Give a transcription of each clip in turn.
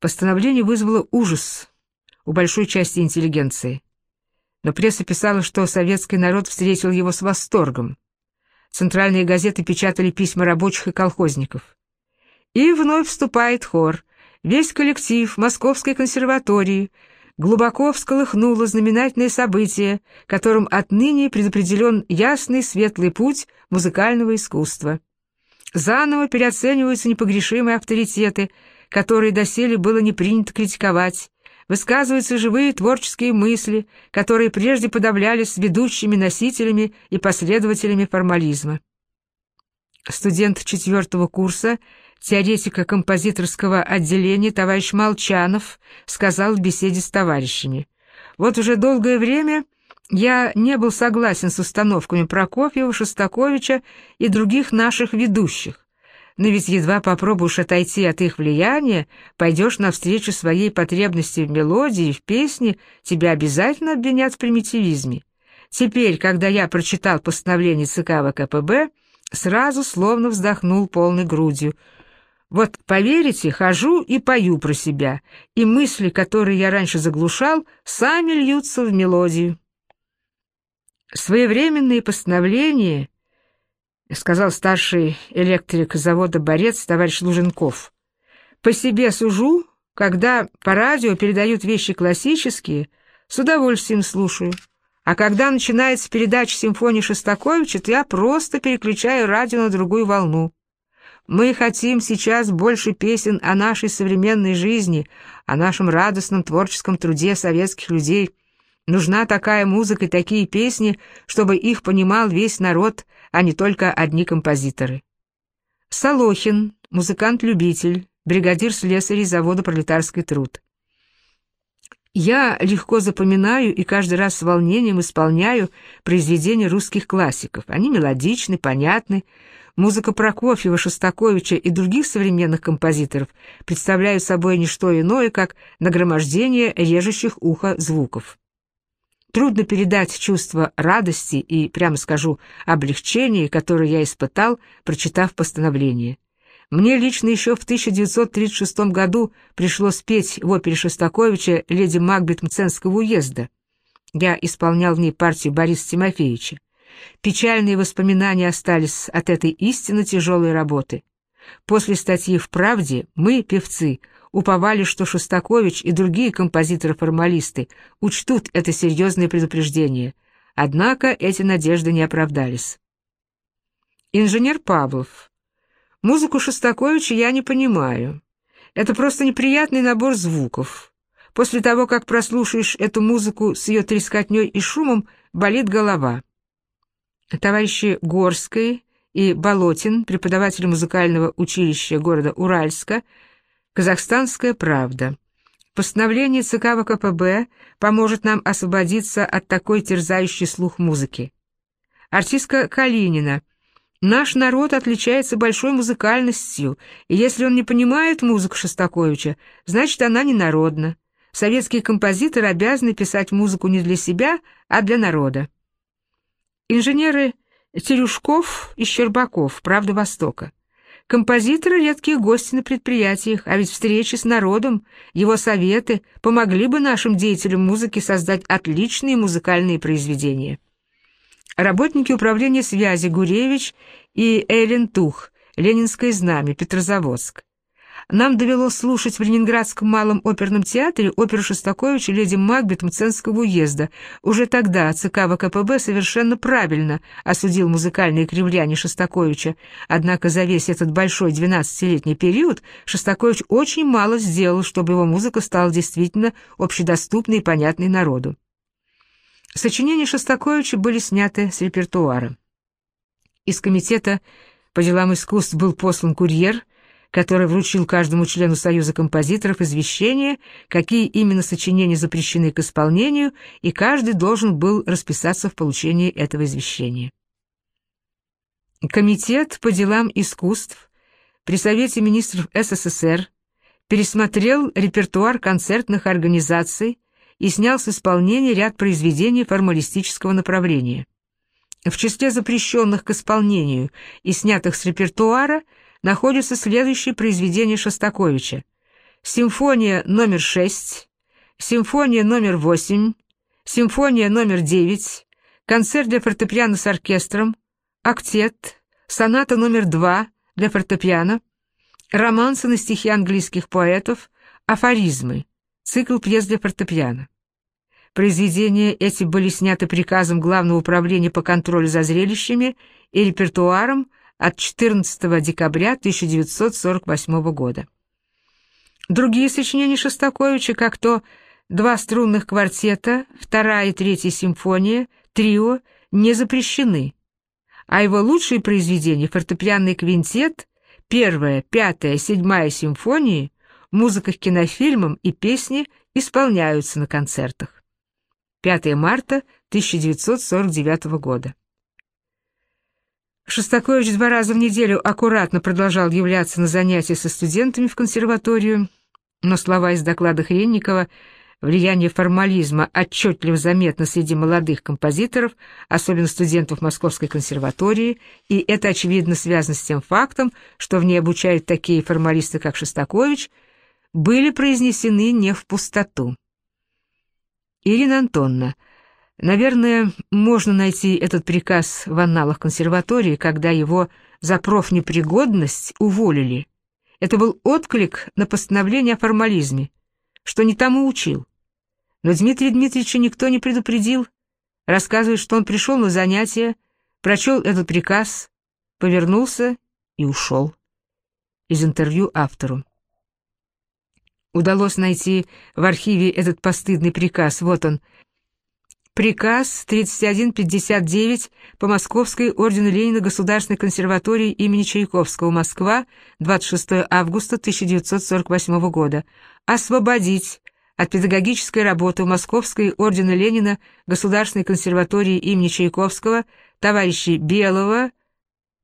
Постановление вызвало ужас у большой части интеллигенции. Но пресса писала, что советский народ встретил его с восторгом. Центральные газеты печатали письма рабочих и колхозников. И вновь вступает хор. Весь коллектив Московской консерватории глубоко всколыхнуло знаменательное событие, которым отныне предопределен ясный светлый путь музыкального искусства. Заново переоцениваются непогрешимые авторитеты, которые доселе было не принято критиковать, высказываются живые творческие мысли, которые прежде подавлялись ведущими носителями и последователями формализма. Студент четвертого курса, теоретика композиторского отделения товарищ Молчанов сказал в беседе с товарищами, «Вот уже долгое время я не был согласен с установками Прокофьева, Шостаковича и других наших ведущих. Но ведь едва попробуешь отойти от их влияния, пойдешь навстречу своей потребности в мелодии, в песне, тебя обязательно обвинят в примитивизме. Теперь, когда я прочитал постановление ЦК ВКПБ, сразу словно вздохнул полной грудью. Вот, поверите, хожу и пою про себя, и мысли, которые я раньше заглушал, сами льются в мелодию. Своевременные постановления, сказал старший электрик завода «Борец» товарищ Луженков. По себе сужу, когда по радио передают вещи классические, с удовольствием слушаю. А когда начинается передача симфонии Шостаковича, то я просто переключаю радио на другую волну. Мы хотим сейчас больше песен о нашей современной жизни, о нашем радостном творческом труде советских людей – Нужна такая музыка и такие песни, чтобы их понимал весь народ, а не только одни композиторы. Солохин, музыкант-любитель, бригадир слесарей завода «Пролетарский труд». Я легко запоминаю и каждый раз с волнением исполняю произведения русских классиков. Они мелодичны, понятны. Музыка Прокофьева, Шостаковича и других современных композиторов представляют собой не что иное, как нагромождение режущих ухо звуков. Трудно передать чувство радости и, прямо скажу, облегчения, которое я испытал, прочитав постановление. Мне лично еще в 1936 году пришлось петь в опере Шостаковича «Леди Макбет Мценского уезда». Я исполнял в ней партию Бориса Тимофеевича. Печальные воспоминания остались от этой истинно тяжелой работы. После статьи в «Правде» мы, певцы, уповали, что Шостакович и другие композиторы-формалисты учтут это серьезное предупреждение. Однако эти надежды не оправдались. Инженер Павлов. Музыку Шостаковича я не понимаю. Это просто неприятный набор звуков. После того, как прослушаешь эту музыку с ее трескотней и шумом, болит голова. Товарищи Горской и Болотин, преподаватели музыкального училища города Уральска, Казахстанская правда. Постановление ЦК ВКПБ поможет нам освободиться от такой терзающей слух музыки. Артистка Калинина. Наш народ отличается большой музыкальностью, и если он не понимает музыку Шостаковича, значит, она не народна. Советские композиторы обязаны писать музыку не для себя, а для народа. Инженеры Терюшков и Щербаков, «Правда Востока». Композиторы — редкие гости на предприятиях, а ведь встречи с народом, его советы помогли бы нашим деятелям музыки создать отличные музыкальные произведения. Работники управления связи Гуревич и Эллен Тух, Ленинское знамя, Петрозаводск. Нам довелось слушать в Ленинградском малом оперном театре оперу Шостаковича «Леди Макбет» Мценского уезда. Уже тогда ЦК ВКПБ совершенно правильно осудил музыкальные кривляния Шостаковича, однако за весь этот большой 12-летний период Шостакович очень мало сделал, чтобы его музыка стала действительно общедоступной и понятной народу. Сочинения Шостаковича были сняты с репертуара. Из комитета по делам искусств был послан курьер – который вручил каждому члену Союза композиторов извещение, какие именно сочинения запрещены к исполнению, и каждый должен был расписаться в получении этого извещения. Комитет по делам искусств при Совете министров СССР пересмотрел репертуар концертных организаций и снял с исполнения ряд произведений формалистического направления. В числе запрещенных к исполнению и снятых с репертуара – находятся следующие произведения Шостаковича симфония номер 6, симфония номер 8, симфония номер 9, концерт для фортепиано с оркестром, актет, соната номер 2 для фортепиано, романсы на стихи английских поэтов, афоризмы, цикл пьес для фортепиано. Произведения эти были сняты приказом Главного управления по контролю за зрелищами и репертуаром от 14 декабря 1948 года. Другие сочинения Шостаковича, как то «Два струнных квартета», «Вторая и третья симфония», «Трио», не запрещены, а его лучшие произведения «Фортепианный квинтет», «Первая», «Пятая», «Седьмая симфонии», музыка к кинофильмам и песни исполняются на концертах. 5 марта 1949 года. Шостакович два раза в неделю аккуратно продолжал являться на занятия со студентами в консерваторию, но слова из доклада Хренникова влияние формализма отчетливо заметно среди молодых композиторов, особенно студентов Московской консерватории, и это, очевидно, связано с тем фактом, что в ней обучают такие формалисты, как Шостакович, были произнесены не в пустоту. Ирина Антонна, наверное, можно найти этот приказ в анналах консерватории, когда его за профнепригодность уволили. Это был отклик на постановление о формализме, что не тому учил. Но Дмитрия Дмитриевича никто не предупредил. Рассказывает, что он пришел на занятия, прочел этот приказ, повернулся и ушел. Из интервью автору. Удалось найти в архиве этот постыдный приказ. Вот он. Приказ 3159 по Московской ордену Ленина Государственной консерватории имени Чайковского, Москва, 26 августа 1948 года. Освободить от педагогической работы в Московской ордена Ленина Государственной консерватории имени Чайковского товарищей Белого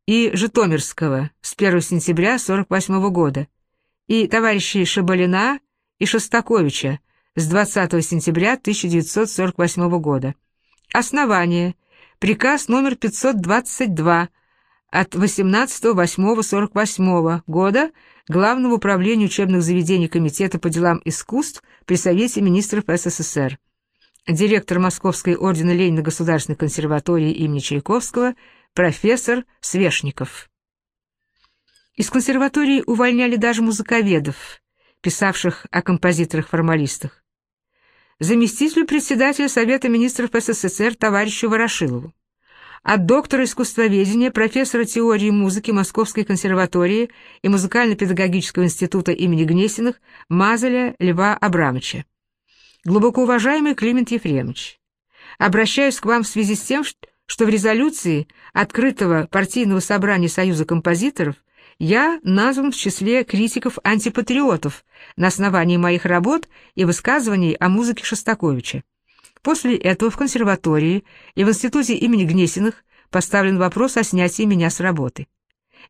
и Житомирского с 1 сентября 1948 года и товарищей Шабалина и Шостаковича с 20 сентября 1948 года. Основание. Приказ номер 522 от 18.08.48 года Главного управления учебных заведений Комитета по делам искусств при Совете министров СССР. Директор Московской ордена Ленина Государственной консерватории имени Чайковского, профессор Свешников. Из консерватории увольняли даже музыковедов, писавших о композиторах-формалистах. Заместителю председателя Совета министров СССР товарищу Ворошилову. От доктора искусствоведения, профессора теории музыки Московской консерватории и музыкально-педагогического института имени Гнесиных Мазаля Льва Абрамовича. Глубоко уважаемый Климент Ефремович, обращаюсь к вам в связи с тем, что в резолюции открытого партийного собрания Союза композиторов я назван в числе критиков-антипатриотов на основании моих работ и высказываний о музыке Шостаковича. После этого в консерватории и в институте имени Гнесиных поставлен вопрос о снятии меня с работы.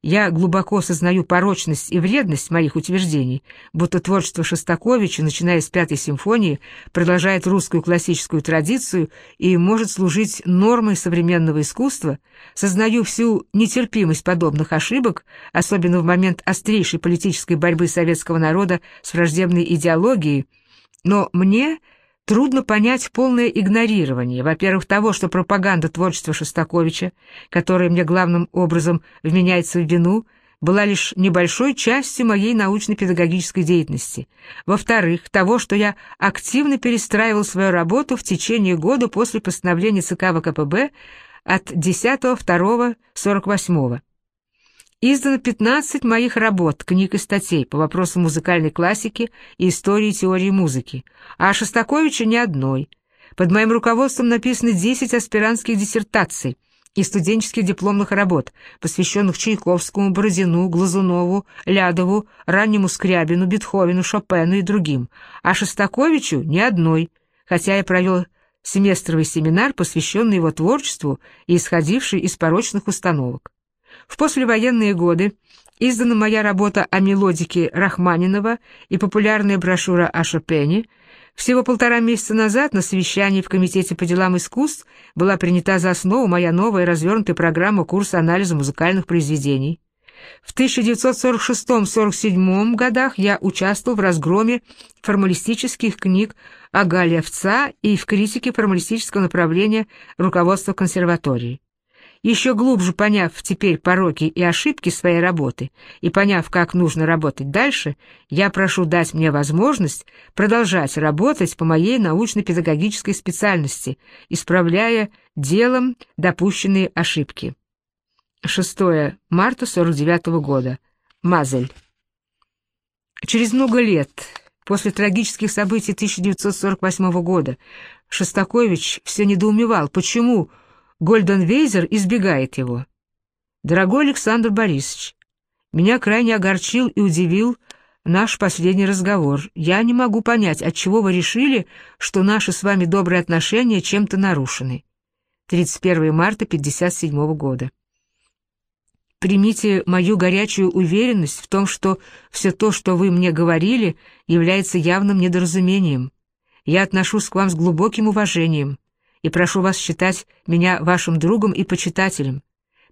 Я глубоко сознаю порочность и вредность моих утверждений, будто творчество Шостаковича, начиная с Пятой симфонии, продолжает русскую классическую традицию и может служить нормой современного искусства, сознаю всю нетерпимость подобных ошибок, особенно в момент острейшей политической борьбы советского народа с враждебной идеологией, но мне Трудно понять полное игнорирование, во-первых, того, что пропаганда творчества Шостаковича, которая мне главным образом вменяется в вину, была лишь небольшой частью моей научно-педагогической деятельности. Во-вторых, того, что я активно перестраивал свою работу в течение года после постановления ЦК ВКПБ от 10.02.48 Издано 15 моих работ, книг и статей по вопросам музыкальной классики и истории теории музыки, а о ни одной. Под моим руководством написаны 10 аспирантских диссертаций и студенческих дипломных работ, посвященных Чайковскому, Бородину, Глазунову, Лядову, раннему Скрябину, Бетховену, Шопену и другим, а Шостаковичу ни одной, хотя я провел семестровый семинар, посвященный его творчеству и исходивший из порочных установок. В послевоенные годы издана моя работа о мелодике Рахманинова и популярная брошюра о Шопене. Всего полтора месяца назад на совещании в Комитете по делам искусств была принята за основу моя новая развернутая программа курса анализа музыкальных произведений. В 1946-47 годах я участвовал в разгроме формалистических книг о Гале Овца и в критике формалистического направления руководства консерватории. Еще глубже поняв теперь пороки и ошибки своей работы и поняв, как нужно работать дальше, я прошу дать мне возможность продолжать работать по моей научно-педагогической специальности, исправляя делом допущенные ошибки. 6 марта 49 года. Мазель. Через много лет, после трагических событий 1948 года, Шостакович все недоумевал, почему Гольденвейзер избегает его. Дорогой Александр Борисович, меня крайне огорчил и удивил наш последний разговор. Я не могу понять, отчего вы решили, что наши с вами добрые отношения чем-то нарушены. 31 марта 57 года. Примите мою горячую уверенность в том, что все то, что вы мне говорили, является явным недоразумением. Я отношусь к вам с глубоким уважением и прошу вас считать меня вашим другом и почитателем.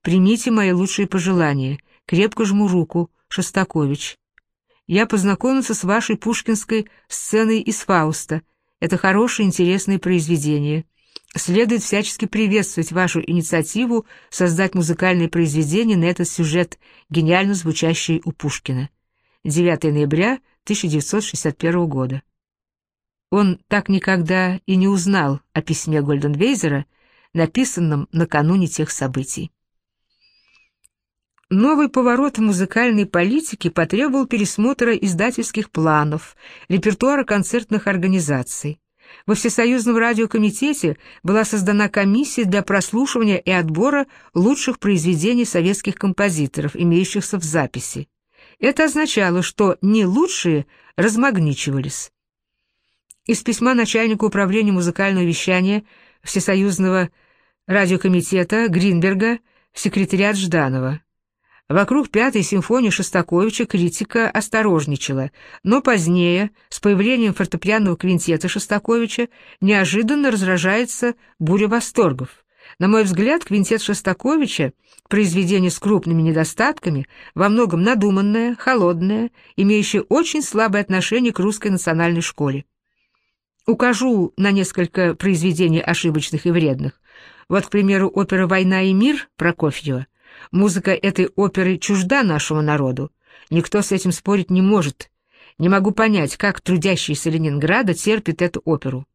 Примите мои лучшие пожелания. Крепко жму руку, Шостакович. Я познакомился с вашей пушкинской сценой из Фауста. Это хорошее, интересное произведение. Следует всячески приветствовать вашу инициативу создать музыкальное произведение на этот сюжет, гениально звучащий у Пушкина. 9 ноября 1961 года. Он так никогда и не узнал о письме Гольденвейзера, написанном накануне тех событий. Новый поворот в музыкальной политике потребовал пересмотра издательских планов, репертуара концертных организаций. Во Всесоюзном радиокомитете была создана комиссия для прослушивания и отбора лучших произведений советских композиторов, имеющихся в записи. Это означало, что не лучшие размагничивались. Из письма начальника управления музыкального вещания Всесоюзного радиокомитета Гринберга в секретариат Жданова. Вокруг пятой симфонии Шостаковича критика осторожничала, но позднее, с появлением фортепианного квинтета Шостаковича, неожиданно разражается буря восторгов. На мой взгляд, квинтет Шостаковича — произведение с крупными недостатками, во многом надуманное, холодное, имеющее очень слабое отношение к русской национальной школе. Укажу на несколько произведений ошибочных и вредных. Вот, к примеру, опера «Война и мир» Прокофьева. Музыка этой оперы чужда нашему народу. Никто с этим спорить не может. Не могу понять, как трудящиеся Ленинграда терпят эту оперу.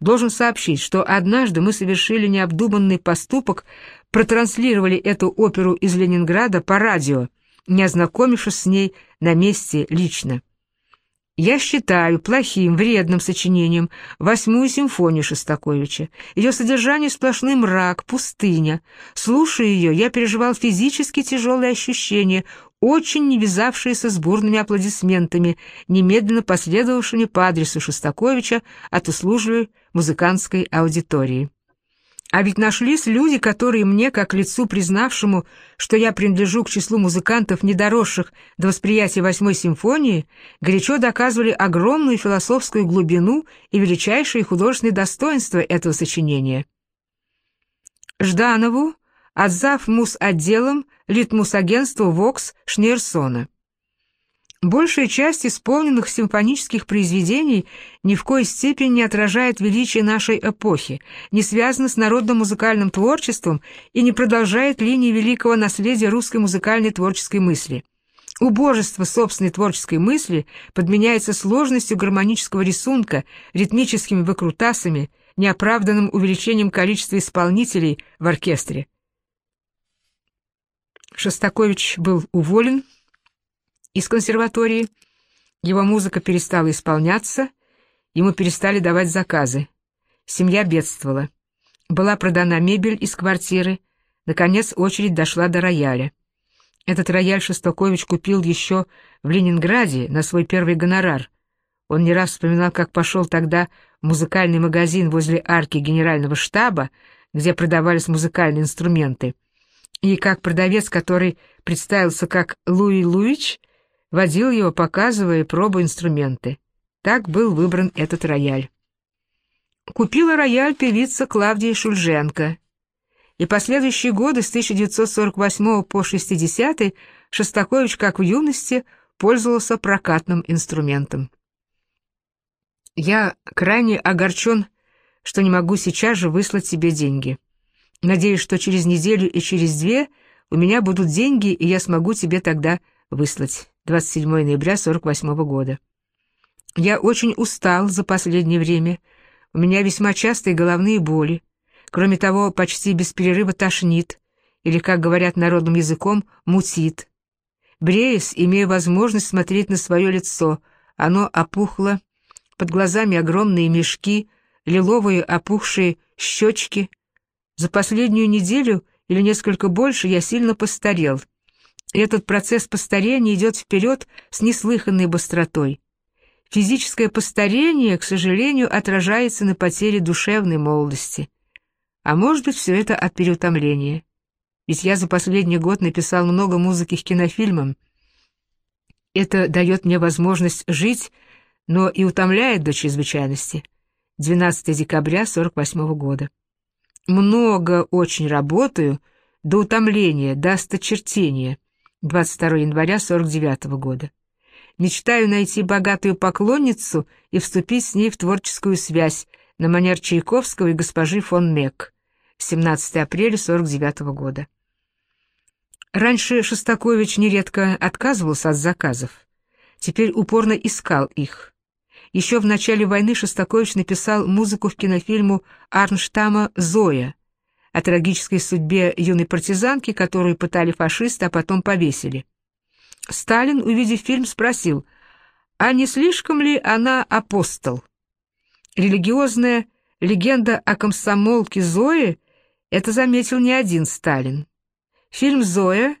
Должен сообщить, что однажды мы совершили необдуманный поступок, протранслировали эту оперу из Ленинграда по радио, не ознакомившись с ней на месте лично. Я считаю плохим, вредным сочинением восьмую симфонию Шостаковича. Ее содержание сплошный мрак, пустыня. Слушая ее, я переживал физически тяжелые ощущения, очень не вязавшиеся с бурными аплодисментами, немедленно последовавшими по адресу Шостаковича от услужливой музыкантской аудитории. А ведь нашлись люди, которые мне, как лицу признавшему, что я принадлежу к числу музыкантов, недоросших до восприятия восьмой симфонии, горячо доказывали огромную философскую глубину и величайшие художественные достоинства этого сочинения. Жданову, отзав мус-отделом Литмус-агентства ВОКС Шнейрсона. Большая часть исполненных симфонических произведений ни в коей степени не отражает величие нашей эпохи, не связана с народным музыкальным творчеством и не продолжает линии великого наследия русской музыкальной творческой мысли. Убожество собственной творческой мысли подменяется сложностью гармонического рисунка, ритмическими выкрутасами, неоправданным увеличением количества исполнителей в оркестре. Шостакович был уволен из консерватории, его музыка перестала исполняться, ему перестали давать заказы. Семья бедствовала. Была продана мебель из квартиры, наконец очередь дошла до рояля. Этот рояль Шостакович купил еще в Ленинграде на свой первый гонорар. Он не раз вспоминал, как пошел тогда в музыкальный магазин возле арки генерального штаба, где продавались музыкальные инструменты, и как продавец, который представился как Луи Луич, водил его, показывая и пробуя инструменты. Так был выбран этот рояль. Купила рояль певица Клавдия Шульженко. И последующие годы с 1948 по 60 Шостакович, как в юности, пользовался прокатным инструментом. Я крайне огорчен, что не могу сейчас же выслать тебе деньги. Надеюсь, что через неделю и через две у меня будут деньги, и я смогу тебе тогда выслать. 27 ноября 48 года. Я очень устал за последнее время. У меня весьма частые головные боли. Кроме того, почти без перерыва тошнит, или, как говорят народным языком, мутит. Бреясь, имею возможность смотреть на свое лицо. Оно опухло, под глазами огромные мешки, лиловые опухшие щечки. За последнюю неделю или несколько больше я сильно постарел. Этот процесс постарения идет вперед с неслыханной быстротой. Физическое постарение, к сожалению, отражается на потере душевной молодости. А может быть, все это от переутомления. Ведь я за последний год написал много музыки к кинофильмам. Это дает мне возможность жить, но и утомляет до чрезвычайности. 12 декабря 48 года. Много очень работаю, до утомления, до осточертения. 22 января 49 года. Мечтаю найти богатую поклонницу и вступить с ней в творческую связь на манер Чайковского и госпожи фон Мек. 17 апреля 49 года. Раньше Шостакович нередко отказывался от заказов. Теперь упорно искал их. Еще в начале войны Шостакович написал музыку в кинофильму Арнштама «Зоя», о трагической судьбе юной партизанки, которую пытали фашисты, а потом повесили. Сталин, увидев фильм, спросил, а не слишком ли она апостол? Религиозная легенда о комсомолке Зои это заметил не один Сталин. Фильм «Зоя»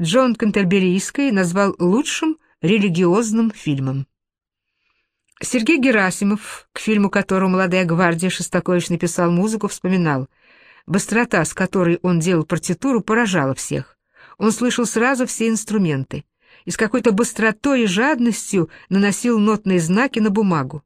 Джон Кантерберийский назвал лучшим религиозным фильмом. Сергей Герасимов, к фильму которого «Молодая гвардия» Шостакович написал музыку, вспоминал – Быстрота, с которой он делал партитуру, поражала всех. Он слышал сразу все инструменты и с какой-то быстротой и жадностью наносил нотные знаки на бумагу.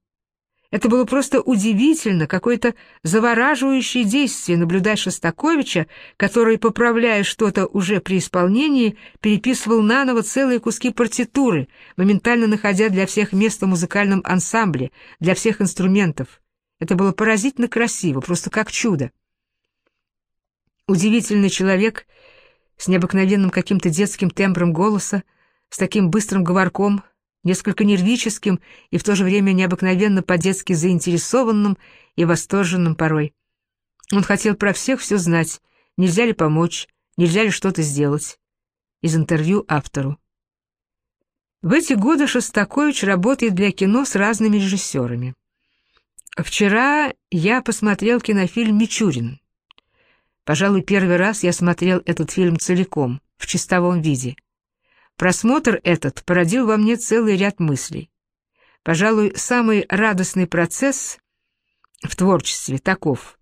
Это было просто удивительно, какое-то завораживающее действие наблюдать Шостаковича, который, поправляя что-то уже при исполнении, переписывал наново целые куски партитуры, моментально находя для всех место в музыкальном ансамбле, для всех инструментов. Это было поразительно красиво, просто как чудо. Удивительный человек с необыкновенным каким-то детским тембром голоса, с таким быстрым говорком, несколько нервическим и в то же время необыкновенно по-детски заинтересованным и восторженным порой. Он хотел про всех все знать, нельзя ли помочь, нельзя ли что-то сделать. Из интервью автору. В эти годы Шостакович работает для кино с разными режиссерами. Вчера я посмотрел кинофильм «Мичурин». Пожалуй, первый раз я смотрел этот фильм целиком, в чистовом виде. Просмотр этот породил во мне целый ряд мыслей. Пожалуй, самый радостный процесс в творчестве таков.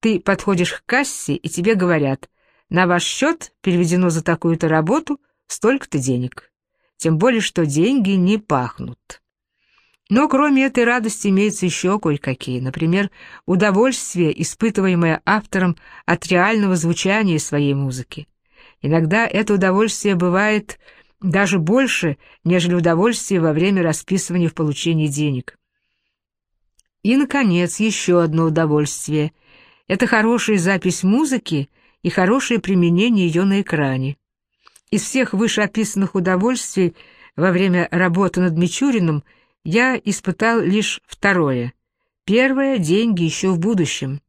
Ты подходишь к кассе, и тебе говорят, на ваш счет переведено за такую-то работу столько-то денег. Тем более, что деньги не пахнут. Но кроме этой радости имеются еще кое-какие. Например, удовольствие, испытываемое автором от реального звучания своей музыки. Иногда это удовольствие бывает даже больше, нежели удовольствие во время расписывания в получении денег. И, наконец, еще одно удовольствие. Это хорошая запись музыки и хорошее применение ее на экране. Из всех вышеописанных удовольствий во время работы над Мичуриным – я испытал лишь второе. Первое — деньги еще в будущем.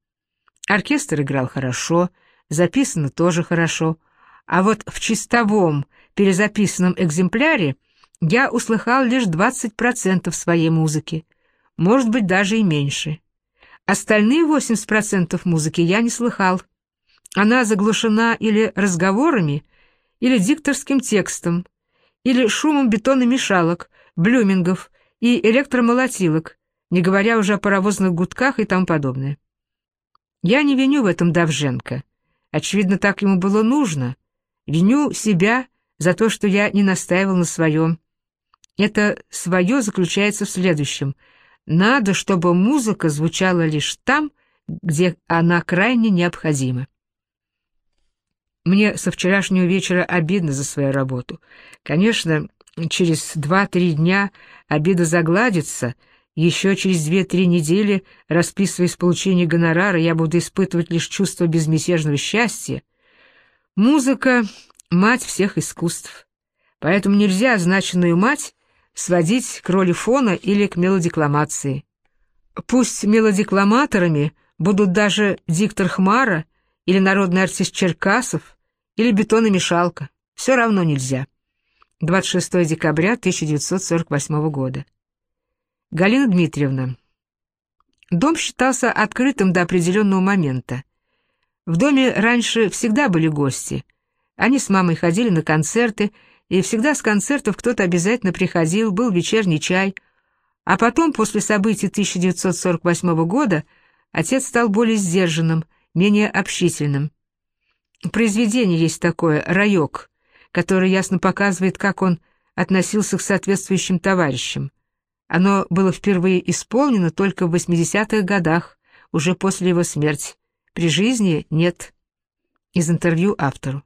Оркестр играл хорошо, записано тоже хорошо, а вот в чистовом, перезаписанном экземпляре я услыхал лишь 20% своей музыки, может быть, даже и меньше. Остальные 80% музыки я не слыхал. Она заглушена или разговорами, или дикторским текстом, или шумом бетономешалок, блюмингов, и электромолотилок, не говоря уже о паровозных гудках и тому подобное. Я не виню в этом Давженко. Очевидно, так ему было нужно. Виню себя за то, что я не настаивал на своем. Это свое заключается в следующем. Надо, чтобы музыка звучала лишь там, где она крайне необходима. Мне со вчерашнего вечера обидно за свою работу. Конечно, через два-три дня обида загладится, еще через две-три недели, расписываясь получение гонорара, я буду испытывать лишь чувство безмятежного счастья. Музыка — мать всех искусств. Поэтому нельзя означенную мать сводить к роли фона или к мелодикламации. Пусть мелодикламаторами будут даже диктор Хмара или народный артист Черкасов или бетономешалка. Все равно нельзя. 26 декабря 1948 года. Галина Дмитриевна. Дом считался открытым до определенного момента. В доме раньше всегда были гости. Они с мамой ходили на концерты, и всегда с концертов кто-то обязательно приходил, был вечерний чай. А потом, после событий 1948 года, отец стал более сдержанным, менее общительным. Произведение есть такое «Райок», которое ясно показывает, как он относился к соответствующим товарищам. Оно было впервые исполнено только в 80-х годах, уже после его смерти. При жизни нет. Из интервью автору.